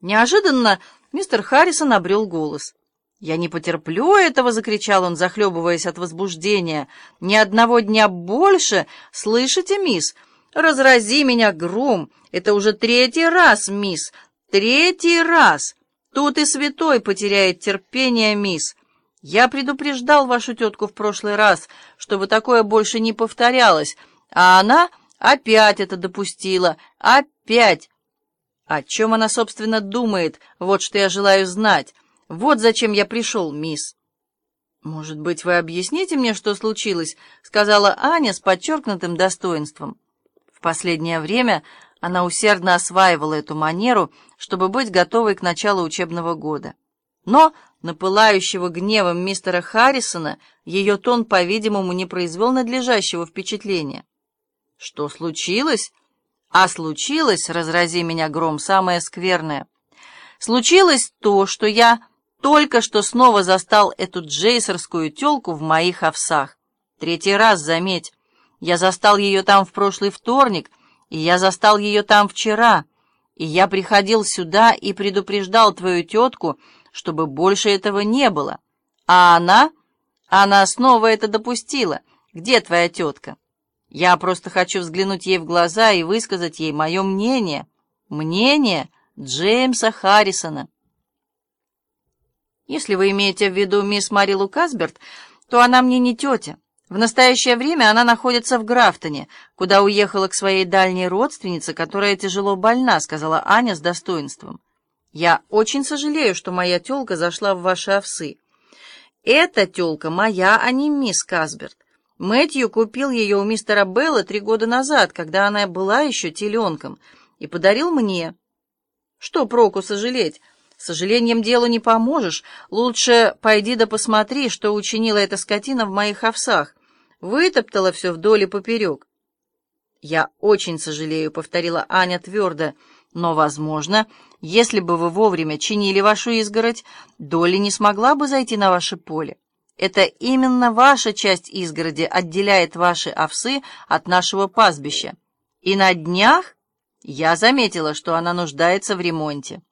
Неожиданно мистер Харрисон обрел голос. «Я не потерплю этого!» — закричал он, захлебываясь от возбуждения. «Ни одного дня больше! Слышите, мисс? Разрази меня гром! Это уже третий раз, мисс! Третий раз! Тут и святой потеряет терпение, мисс! Я предупреждал вашу тетку в прошлый раз, чтобы такое больше не повторялось, а она опять это допустила. Опять! О чем она, собственно, думает? Вот что я желаю знать. Вот зачем я пришел, мисс. «Может быть, вы объясните мне, что случилось?» — сказала Аня с подчеркнутым достоинством. В последнее время она усердно осваивала эту манеру, чтобы быть готовой к началу учебного года. Но на пылающего гневом мистера Харрисона ее тон, по-видимому, не произвел надлежащего впечатления. «Что случилось?» «А случилось, разрази меня гром, самое скверное. Случилось то, что я только что снова застал эту джейсерскую тёлку в моих овсах. Третий раз, заметь. Я застал ее там в прошлый вторник, и я застал ее там вчера, и я приходил сюда и предупреждал твою тетку, чтобы больше этого не было. А она? Она снова это допустила. Где твоя тетка? Я просто хочу взглянуть ей в глаза и высказать ей мое мнение. Мнение Джеймса Харрисона. Если вы имеете в виду мисс Марилу Касберт, то она мне не тетя. В настоящее время она находится в Графтоне, куда уехала к своей дальней родственнице, которая тяжело больна, сказала Аня с достоинством. Я очень сожалею, что моя тёлка зашла в ваши овсы. Эта тёлка моя, а не мисс Касберт. Мэтью купил ее у мистера Белла три года назад, когда она была еще теленком, и подарил мне. Что проку сожалеть? Сожалением делу не поможешь. Лучше пойди да посмотри, что учинила эта скотина в моих овсах. Вытоптала все вдоль и поперек. «Я очень сожалею», — повторила Аня твердо, — «но, возможно, если бы вы вовремя чинили вашу изгородь, Долли не смогла бы зайти на ваше поле. Это именно ваша часть изгороди отделяет ваши овсы от нашего пастбища. И на днях я заметила, что она нуждается в ремонте».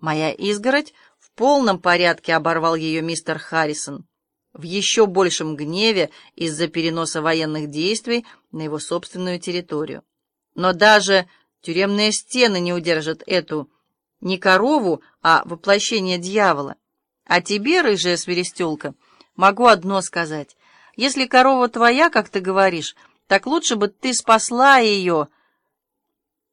Моя изгородь в полном порядке оборвал ее мистер Харрисон в еще большем гневе из-за переноса военных действий на его собственную территорию. Но даже тюремные стены не удержат эту не корову, а воплощение дьявола. А тебе, рыжая свиристелка, могу одно сказать. Если корова твоя, как ты говоришь, так лучше бы ты спасла ее,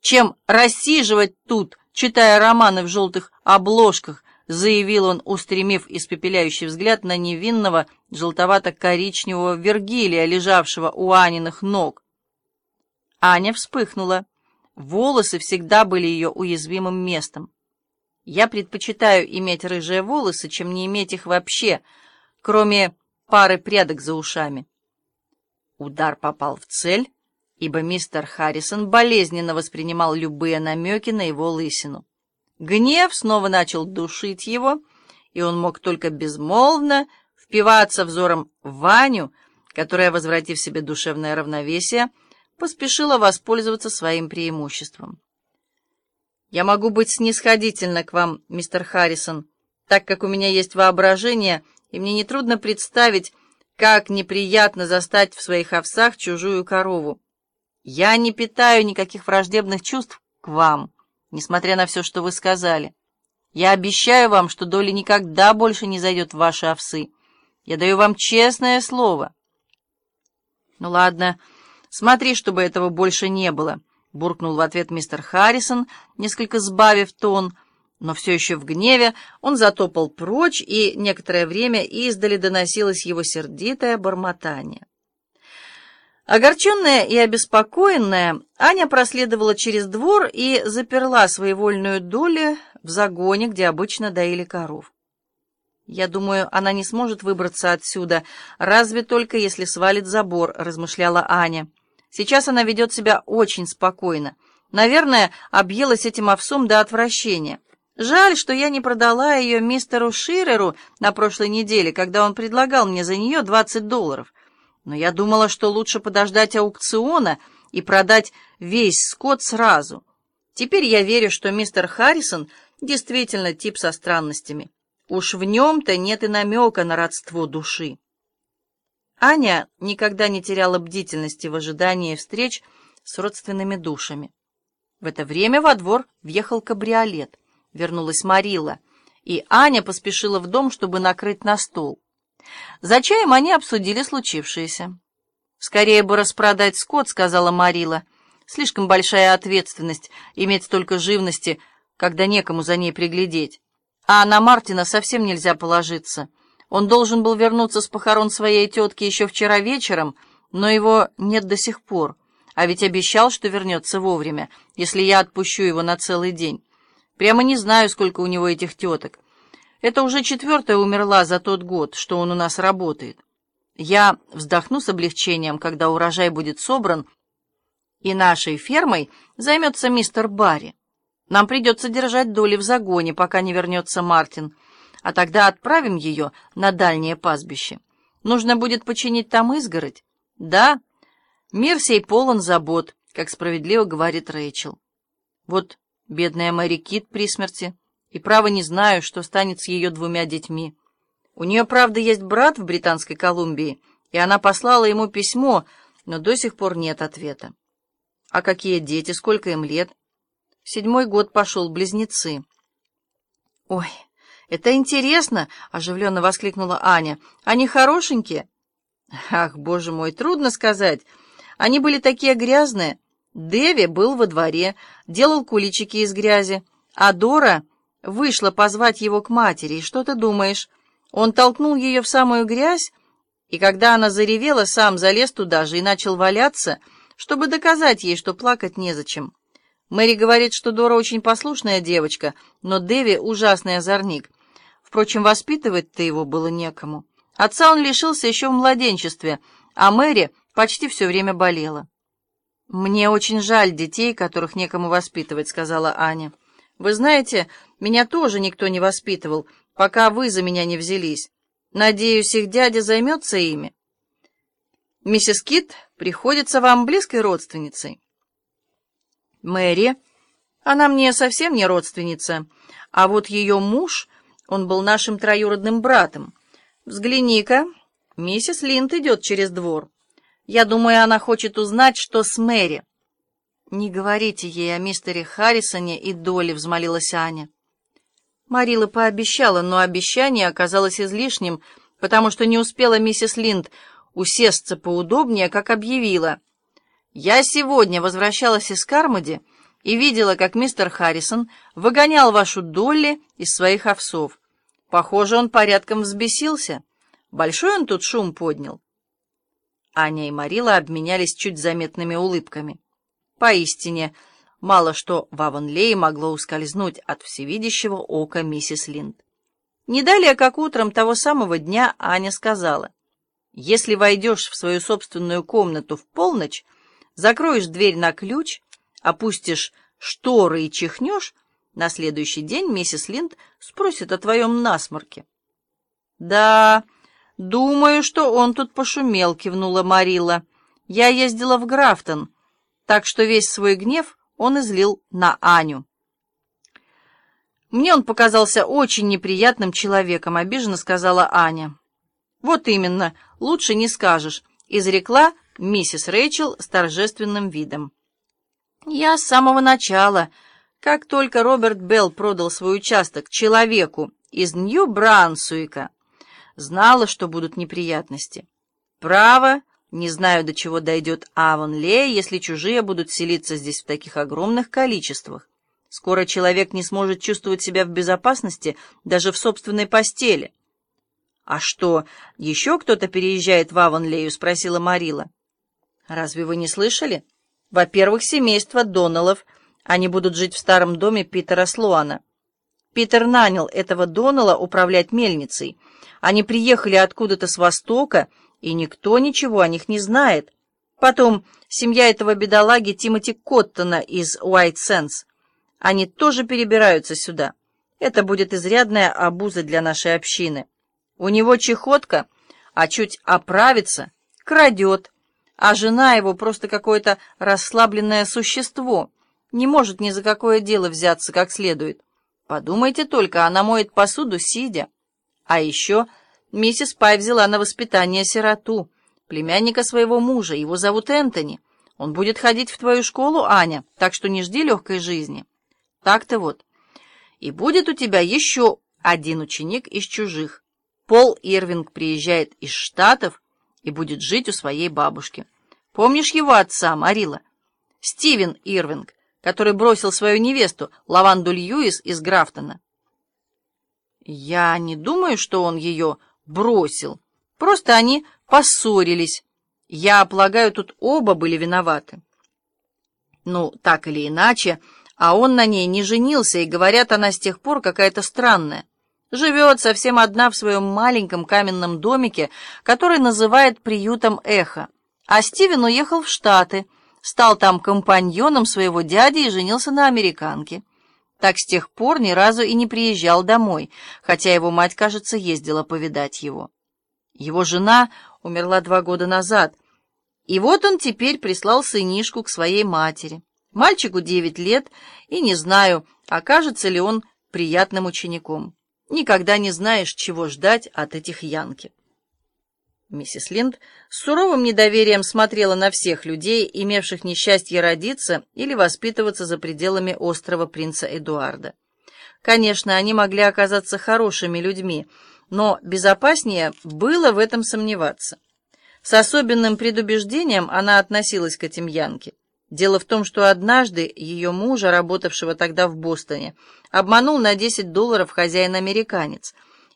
чем рассиживать тут, читая романы в желтых обложках, заявил он, устремив испепеляющий взгляд на невинного желтовато-коричневого Вергилия, лежавшего у Аниных ног. Аня вспыхнула. Волосы всегда были ее уязвимым местом. Я предпочитаю иметь рыжие волосы, чем не иметь их вообще, кроме пары прядок за ушами. Удар попал в цель, ибо мистер Харрисон болезненно воспринимал любые намеки на его лысину. Гнев снова начал душить его, и он мог только безмолвно впиваться взором в Ваню, которая, возвратив себе душевное равновесие, поспешила воспользоваться своим преимуществом. «Я могу быть снисходительна к вам, мистер Харрисон, так как у меня есть воображение, и мне нетрудно представить, как неприятно застать в своих овсах чужую корову. Я не питаю никаких враждебных чувств к вам, несмотря на все, что вы сказали. Я обещаю вам, что Доля никогда больше не зайдет в ваши овсы. Я даю вам честное слово. Ну ладно, смотри, чтобы этого больше не было, буркнул в ответ мистер Харрисон, несколько сбавив тон, но все еще в гневе он затопал прочь, и некоторое время издали доносилось его сердитое бормотание. Огорченная и обеспокоенная, Аня проследовала через двор и заперла своевольную долю в загоне, где обычно доили коров. «Я думаю, она не сможет выбраться отсюда, разве только если свалит забор», — размышляла Аня. «Сейчас она ведет себя очень спокойно. Наверное, объелась этим овсом до отвращения. Жаль, что я не продала ее мистеру Ширеру на прошлой неделе, когда он предлагал мне за нее двадцать долларов». Но я думала, что лучше подождать аукциона и продать весь скот сразу. Теперь я верю, что мистер Харрисон действительно тип со странностями. Уж в нем-то нет и намека на родство души. Аня никогда не теряла бдительности в ожидании встреч с родственными душами. В это время во двор въехал кабриолет. Вернулась Марила, и Аня поспешила в дом, чтобы накрыть на стол. За чаем они обсудили случившееся. «Скорее бы распродать скот», — сказала Марила. «Слишком большая ответственность иметь столько живности, когда некому за ней приглядеть. А на Мартина совсем нельзя положиться. Он должен был вернуться с похорон своей тетки еще вчера вечером, но его нет до сих пор. А ведь обещал, что вернется вовремя, если я отпущу его на целый день. Прямо не знаю, сколько у него этих теток. Это уже четвертая умерла за тот год, что он у нас работает. Я вздохну с облегчением, когда урожай будет собран, и нашей фермой займется мистер Барри. Нам придется держать доли в загоне, пока не вернется Мартин, а тогда отправим ее на дальнее пастбище. Нужно будет починить там изгородь. Да, Мир сей полон забот, как справедливо говорит Рэйчел. Вот бедная Мэри Кит при смерти, и право не знаю, что станет с ее двумя детьми. У нее, правда, есть брат в Британской Колумбии, и она послала ему письмо, но до сих пор нет ответа. А какие дети, сколько им лет? Седьмой год пошел, близнецы. Ой, это интересно, оживленно воскликнула Аня. Они хорошенькие? Ах, боже мой, трудно сказать. Они были такие грязные. Дэви был во дворе, делал куличики из грязи, а Дора вышла позвать его к матери. И что ты думаешь? Он толкнул ее в самую грязь, и когда она заревела, сам залез туда же и начал валяться, чтобы доказать ей, что плакать незачем. Мэри говорит, что Дора очень послушная девочка, но Дэви ужасный озорник. Впрочем, воспитывать-то его было некому. Отца он лишился еще в младенчестве, а Мэри почти все время болела. «Мне очень жаль детей, которых некому воспитывать», — сказала Аня. «Вы знаете, меня тоже никто не воспитывал, пока вы за меня не взялись. Надеюсь, их дядя займется ими». «Миссис Кит приходится вам близкой родственницей». «Мэри, она мне совсем не родственница, а вот ее муж, он был нашим троюродным братом. Взгляни-ка, миссис Линд идет через двор». Я думаю, она хочет узнать, что с Мэри. «Не говорите ей о мистере Харрисоне и Доле», — взмолилась Аня. Марила пообещала, но обещание оказалось излишним, потому что не успела миссис Линд усесться поудобнее, как объявила. «Я сегодня возвращалась из Кармоди и видела, как мистер Харрисон выгонял вашу Долли из своих овсов. Похоже, он порядком взбесился. Большой он тут шум поднял». Аня и Марила обменялись чуть заметными улыбками. Поистине, мало что в Аванлее могло ускользнуть от всевидящего ока миссис Линд. Не далее, как утром того самого дня, Аня сказала, «Если войдешь в свою собственную комнату в полночь, закроешь дверь на ключ, опустишь шторы и чихнешь, на следующий день миссис Линд спросит о твоем насморке». «Да...» «Думаю, что он тут пошумел», — кивнула Марила. «Я ездила в Графтон, так что весь свой гнев он излил на Аню». «Мне он показался очень неприятным человеком», — обиженно сказала Аня. «Вот именно, лучше не скажешь», — изрекла миссис Рэйчел с торжественным видом. «Я с самого начала, как только Роберт Белл продал свой участок человеку из Нью-Брансуика, Знала, что будут неприятности. Право, не знаю, до чего дойдет Авонле, если чужие будут селиться здесь в таких огромных количествах. Скоро человек не сможет чувствовать себя в безопасности даже в собственной постели. «А что, еще кто-то переезжает в Авонлею?» — спросила Марила. «Разве вы не слышали? Во-первых, семейство Доналов. Они будут жить в старом доме Питера Слуана. Питер нанял этого Донала управлять мельницей — они приехали откуда-то с востока, и никто ничего о них не знает. Потом семья этого бедолаги Тимоти Коттона из Уайт Сенс. Они тоже перебираются сюда. Это будет изрядная обуза для нашей общины. У него чехотка, а чуть оправится, крадет, а жена его просто какое-то расслабленное существо. Не может ни за какое дело взяться как следует. Подумайте только, она моет посуду, сидя. А еще миссис Пай взяла на воспитание сироту, племянника своего мужа, его зовут Энтони. Он будет ходить в твою школу, Аня, так что не жди легкой жизни. Так-то вот. И будет у тебя еще один ученик из чужих. Пол Ирвинг приезжает из Штатов и будет жить у своей бабушки. Помнишь его отца, Марила? Стивен Ирвинг, который бросил свою невесту, Лаванду Льюис из Графтона. Я не думаю, что он ее бросил. Просто они поссорились. Я полагаю, тут оба были виноваты. Ну, так или иначе, а он на ней не женился, и, говорят, она с тех пор какая-то странная. Живет совсем одна в своем маленьком каменном домике, который называет приютом эхо. А Стивен уехал в Штаты, стал там компаньоном своего дяди и женился на американке. Так с тех пор ни разу и не приезжал домой, хотя его мать, кажется, ездила повидать его. Его жена умерла два года назад, и вот он теперь прислал сынишку к своей матери. Мальчику девять лет, и не знаю, окажется ли он приятным учеником. Никогда не знаешь, чего ждать от этих янки. Миссис Линд с суровым недоверием смотрела на всех людей, имевших несчастье родиться или воспитываться за пределами острова принца Эдуарда. Конечно, они могли оказаться хорошими людьми, но безопаснее было в этом сомневаться. С особенным предубеждением она относилась к этим янке. Дело в том, что однажды ее мужа, работавшего тогда в Бостоне, обманул на 10 долларов хозяин-американец,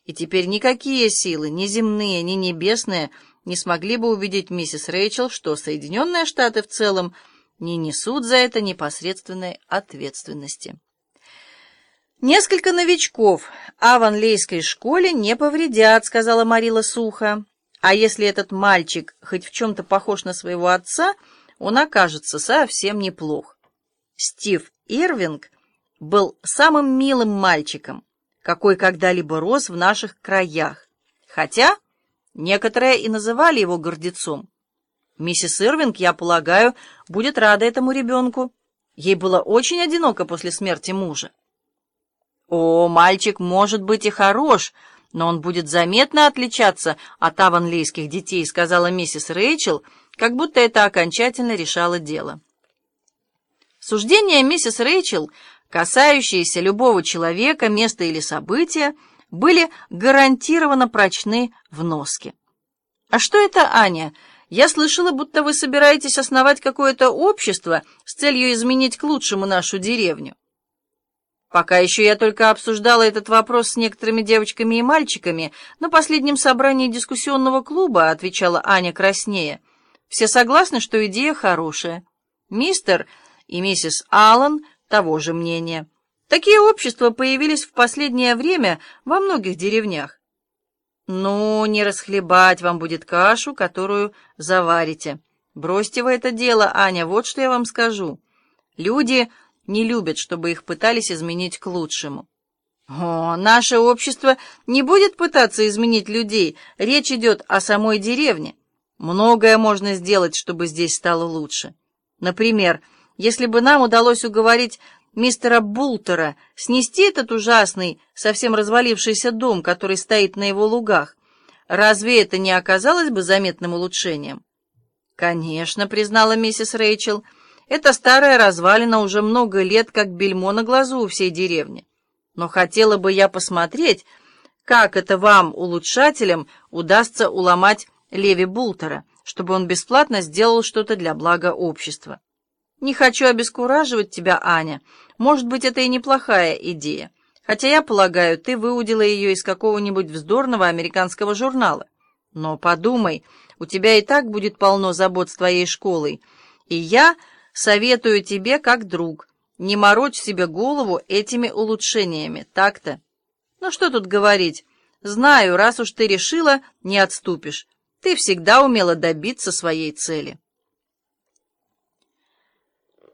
и теперь никакие силы, ни земные, ни небесные, не смогли бы убедить миссис Рэйчел, что Соединенные Штаты в целом не несут за это непосредственной ответственности. «Несколько новичков Аванлейской школе не повредят», — сказала Марила сухо. «А если этот мальчик хоть в чем-то похож на своего отца, — он окажется совсем неплох. Стив Ирвинг был самым милым мальчиком, какой когда-либо рос в наших краях, хотя некоторые и называли его гордецом. Миссис Ирвинг, я полагаю, будет рада этому ребенку. Ей было очень одиноко после смерти мужа. О, мальчик может быть и хорош, но он будет заметно отличаться от аванлейских детей, сказала миссис Рэйчел, как будто это окончательно решало дело. Суждения миссис Рэйчел, касающиеся любого человека, места или события, были гарантированно прочны в носке. «А что это, Аня? Я слышала, будто вы собираетесь основать какое-то общество с целью изменить к лучшему нашу деревню». Пока еще я только обсуждала этот вопрос с некоторыми девочками и мальчиками на последнем собрании дискуссионного клуба, отвечала Аня краснее. Все согласны, что идея хорошая. Мистер и миссис Аллан того же мнения. Такие общества появились в последнее время во многих деревнях. Ну, не расхлебать вам будет кашу, которую заварите. Бросьте вы это дело, Аня, вот что я вам скажу. Люди не любят, чтобы их пытались изменить к лучшему. О, наше общество не будет пытаться изменить людей, речь идет о самой деревне. Многое можно сделать, чтобы здесь стало лучше. Например, если бы нам удалось уговорить мистера Бултера снести этот ужасный, совсем развалившийся дом, который стоит на его лугах, разве это не оказалось бы заметным улучшением? «Конечно», — признала миссис Рэйчел, — «эта старая развалина уже много лет как бельмо на глазу у всей деревни. Но хотела бы я посмотреть, как это вам, улучшателям, удастся уломать Леви Бултера, чтобы он бесплатно сделал что-то для блага общества. Не хочу обескураживать тебя, Аня. Может быть, это и неплохая идея. Хотя я полагаю, ты выудила ее из какого-нибудь вздорного американского журнала. Но подумай, у тебя и так будет полно забот с твоей школой. И я советую тебе, как друг, не морочь себе голову этими улучшениями, так-то? Ну что тут говорить? Знаю, раз уж ты решила, не отступишь. Ты всегда умела добиться своей цели.